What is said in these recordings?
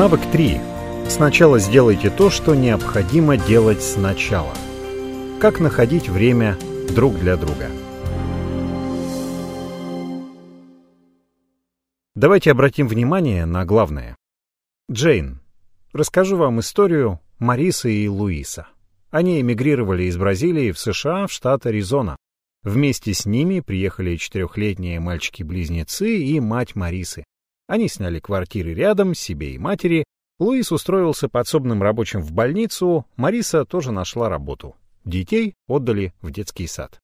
Навык 3. Сначала сделайте то, что необходимо делать сначала. Как находить время друг для друга. Давайте обратим внимание на главное. Джейн. Расскажу вам историю Марисы и Луиса. Они эмигрировали из Бразилии в США в штат Аризона. Вместе с ними приехали четырехлетние мальчики-близнецы и мать Марисы. Они сняли квартиры рядом, себе и матери. Луис устроился подсобным рабочим в больницу, Мариса тоже нашла работу. Детей отдали в детский сад.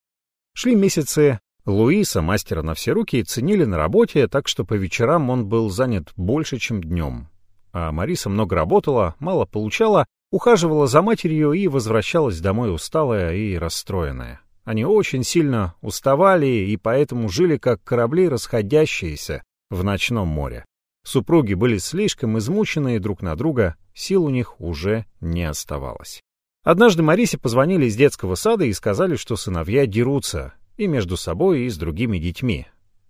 Шли месяцы. Луиса, мастера на все руки, ценили на работе, так что по вечерам он был занят больше, чем днем. А Мариса много работала, мало получала, ухаживала за матерью и возвращалась домой усталая и расстроенная. Они очень сильно уставали и поэтому жили как корабли расходящиеся, в ночном море. Супруги были слишком измучены друг на друга, сил у них уже не оставалось. Однажды Марисе позвонили из детского сада и сказали, что сыновья дерутся, и между собой, и с другими детьми.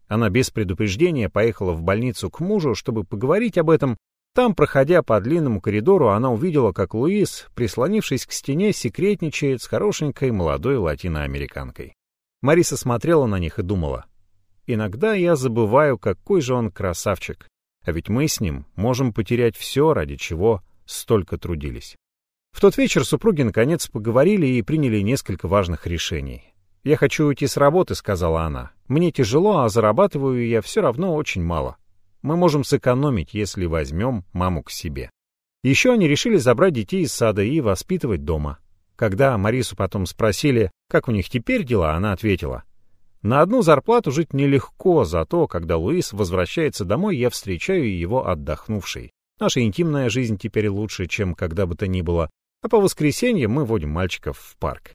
Она без предупреждения поехала в больницу к мужу, чтобы поговорить об этом. Там, проходя по длинному коридору, она увидела, как Луис, прислонившись к стене, секретничает с хорошенькой молодой латиноамериканкой. Мариса смотрела на них и думала, Иногда я забываю, какой же он красавчик. А ведь мы с ним можем потерять все, ради чего столько трудились. В тот вечер супруги наконец поговорили и приняли несколько важных решений. «Я хочу уйти с работы», — сказала она. «Мне тяжело, а зарабатываю я все равно очень мало. Мы можем сэкономить, если возьмем маму к себе». Еще они решили забрать детей из сада и воспитывать дома. Когда Марису потом спросили, как у них теперь дела, она ответила, на одну зарплату жить нелегко, зато, когда Луис возвращается домой, я встречаю его отдохнувшей. Наша интимная жизнь теперь лучше, чем когда бы то ни было, а по воскресеньям мы водим мальчиков в парк.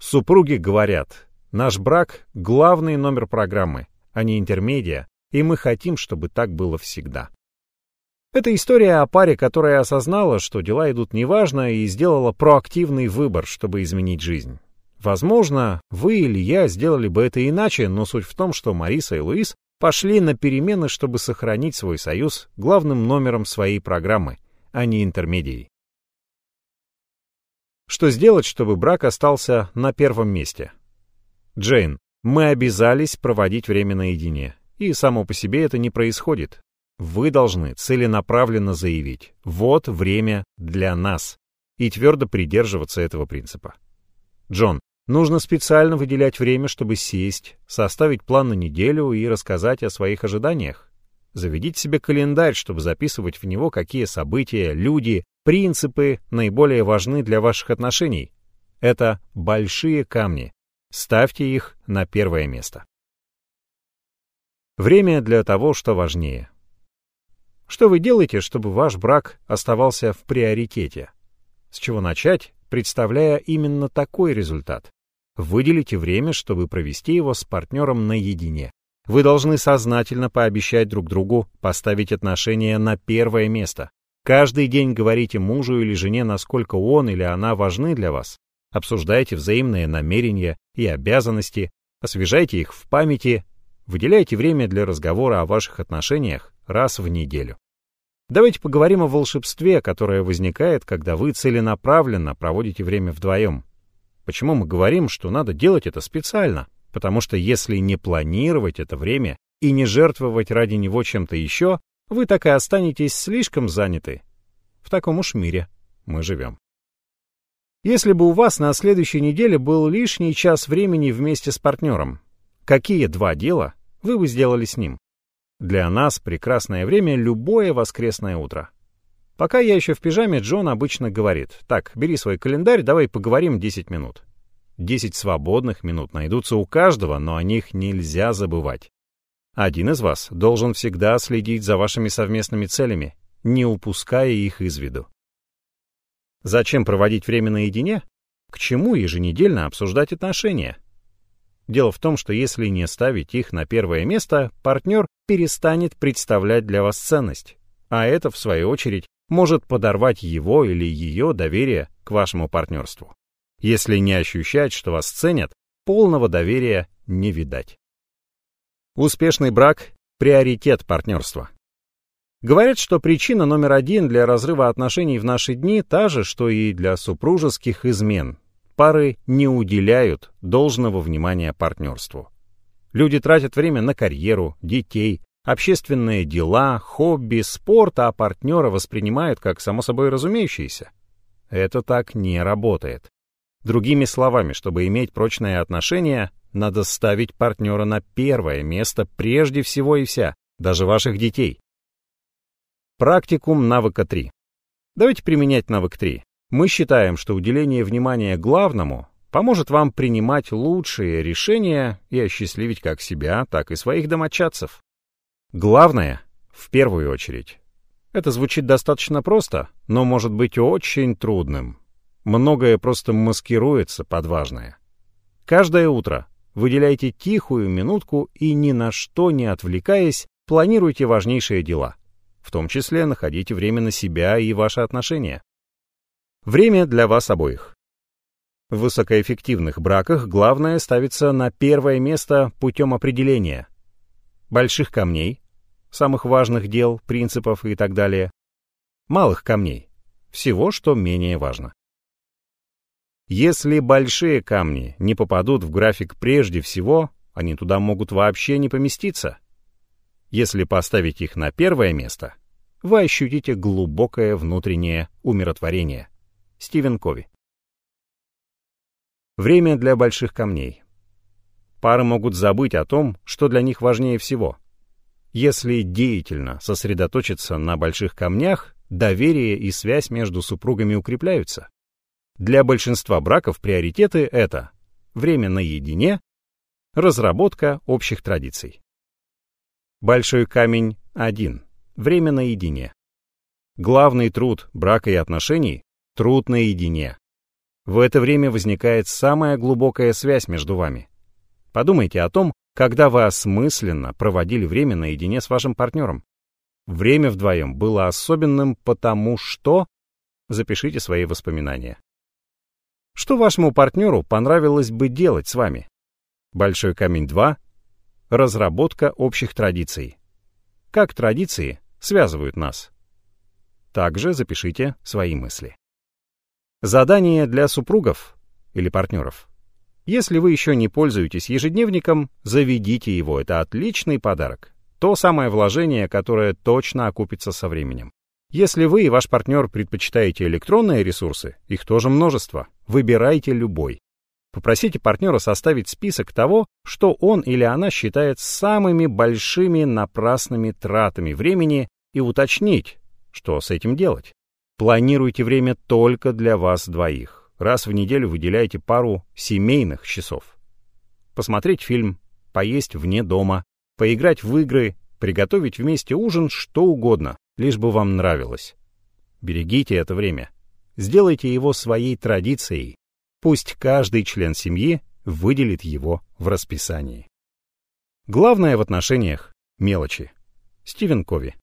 Супруги говорят, наш брак — главный номер программы, а не интермедиа, и мы хотим, чтобы так было всегда. Это история о паре, которая осознала, что дела идут неважно, и сделала проактивный выбор, чтобы изменить жизнь. Возможно, вы или я сделали бы это иначе, но суть в том, что Мариса и Луис пошли на перемены, чтобы сохранить свой союз главным номером своей программы, а не интермедией. Что сделать, чтобы брак остался на первом месте? Джейн, мы обязались проводить время наедине, и само по себе это не происходит. Вы должны целенаправленно заявить «вот время для нас» и твердо придерживаться этого принципа. Джон, Нужно специально выделять время, чтобы сесть, составить план на неделю и рассказать о своих ожиданиях. Заведите себе календарь, чтобы записывать в него, какие события, люди, принципы наиболее важны для ваших отношений. Это большие камни. Ставьте их на первое место. Время для того, что важнее. Что вы делаете, чтобы ваш брак оставался в приоритете? С чего начать, представляя именно такой результат? Выделите время, чтобы провести его с партнером наедине. Вы должны сознательно пообещать друг другу поставить отношения на первое место. Каждый день говорите мужу или жене, насколько он или она важны для вас. Обсуждайте взаимные намерения и обязанности, освежайте их в памяти, выделяйте время для разговора о ваших отношениях раз в неделю. Давайте поговорим о волшебстве, которое возникает, когда вы целенаправленно проводите время вдвоем. Почему мы говорим, что надо делать это специально? Потому что если не планировать это время и не жертвовать ради него чем-то еще, вы так и останетесь слишком заняты. В таком уж мире мы живем. Если бы у вас на следующей неделе был лишний час времени вместе с партнером, какие два дела вы бы сделали с ним? Для нас прекрасное время — любое воскресное утро. Пока я еще в пижаме, Джон обычно говорит, «Так, бери свой календарь, давай поговорим 10 минут». 10 свободных минут найдутся у каждого, но о них нельзя забывать. Один из вас должен всегда следить за вашими совместными целями, не упуская их из виду. Зачем проводить время наедине? К чему еженедельно обсуждать отношения? Дело в том, что если не ставить их на первое место, партнер перестанет представлять для вас ценность. А это, в свою очередь, может подорвать его или ее доверие к вашему партнерству. Если не ощущать, что вас ценят, полного доверия не видать. Успешный брак – приоритет партнерства. Говорят, что причина номер один для разрыва отношений в наши дни та же, что и для супружеских измен. Пары не уделяют должного внимания партнерству. Люди тратят время на карьеру, детей, общественные дела, хобби, спорт, а партнера воспринимают как само собой разумеющееся. Это так не работает. Другими словами, чтобы иметь прочные отношения, надо ставить партнера на первое место прежде всего и вся, даже ваших детей. Практикум навыка 3. Давайте применять навык 3. Мы считаем, что уделение внимания главному поможет вам принимать лучшие решения и осчастливить как себя, так и своих домочадцев. Главное, в первую очередь. Это звучит достаточно просто, но может быть очень трудным. Многое просто маскируется под важное. Каждое утро выделяйте тихую минутку и ни на что не отвлекаясь, планируйте важнейшие дела. В том числе находите время на себя и ваши отношения. Время для вас обоих. В высокоэффективных браках главное ставится на первое место путем определения больших камней, самых важных дел, принципов и так далее, малых камней, всего, что менее важно. Если большие камни не попадут в график прежде всего, они туда могут вообще не поместиться. Если поставить их на первое место, вы ощутите глубокое внутреннее умиротворение. Стивен Кови. Время для больших камней. Пары могут забыть о том, что для них важнее всего. Если деятельно сосредоточиться на больших камнях, доверие и связь между супругами укрепляются. Для большинства браков приоритеты — это время наедине, разработка общих традиций. Большой камень — один. Время наедине. Главный труд брака и отношений Труд наедине. В это время возникает самая глубокая связь между вами. Подумайте о том, когда вы осмысленно проводили время наедине с вашим партнером. Время вдвоем было особенным потому что... Запишите свои воспоминания. Что вашему партнеру понравилось бы делать с вами? Большой камень 2. Разработка общих традиций. Как традиции связывают нас? Также запишите свои мысли. Задание для супругов или партнеров. Если вы еще не пользуетесь ежедневником, заведите его, это отличный подарок. То самое вложение, которое точно окупится со временем. Если вы и ваш партнер предпочитаете электронные ресурсы, их тоже множество, выбирайте любой. Попросите партнера составить список того, что он или она считает самыми большими напрасными тратами времени и уточнить, что с этим делать. Планируйте время только для вас двоих. Раз в неделю выделяйте пару семейных часов. Посмотреть фильм, поесть вне дома, поиграть в игры, приготовить вместе ужин, что угодно, лишь бы вам нравилось. Берегите это время. Сделайте его своей традицией. Пусть каждый член семьи выделит его в расписании. Главное в отношениях — мелочи. Стивен Кови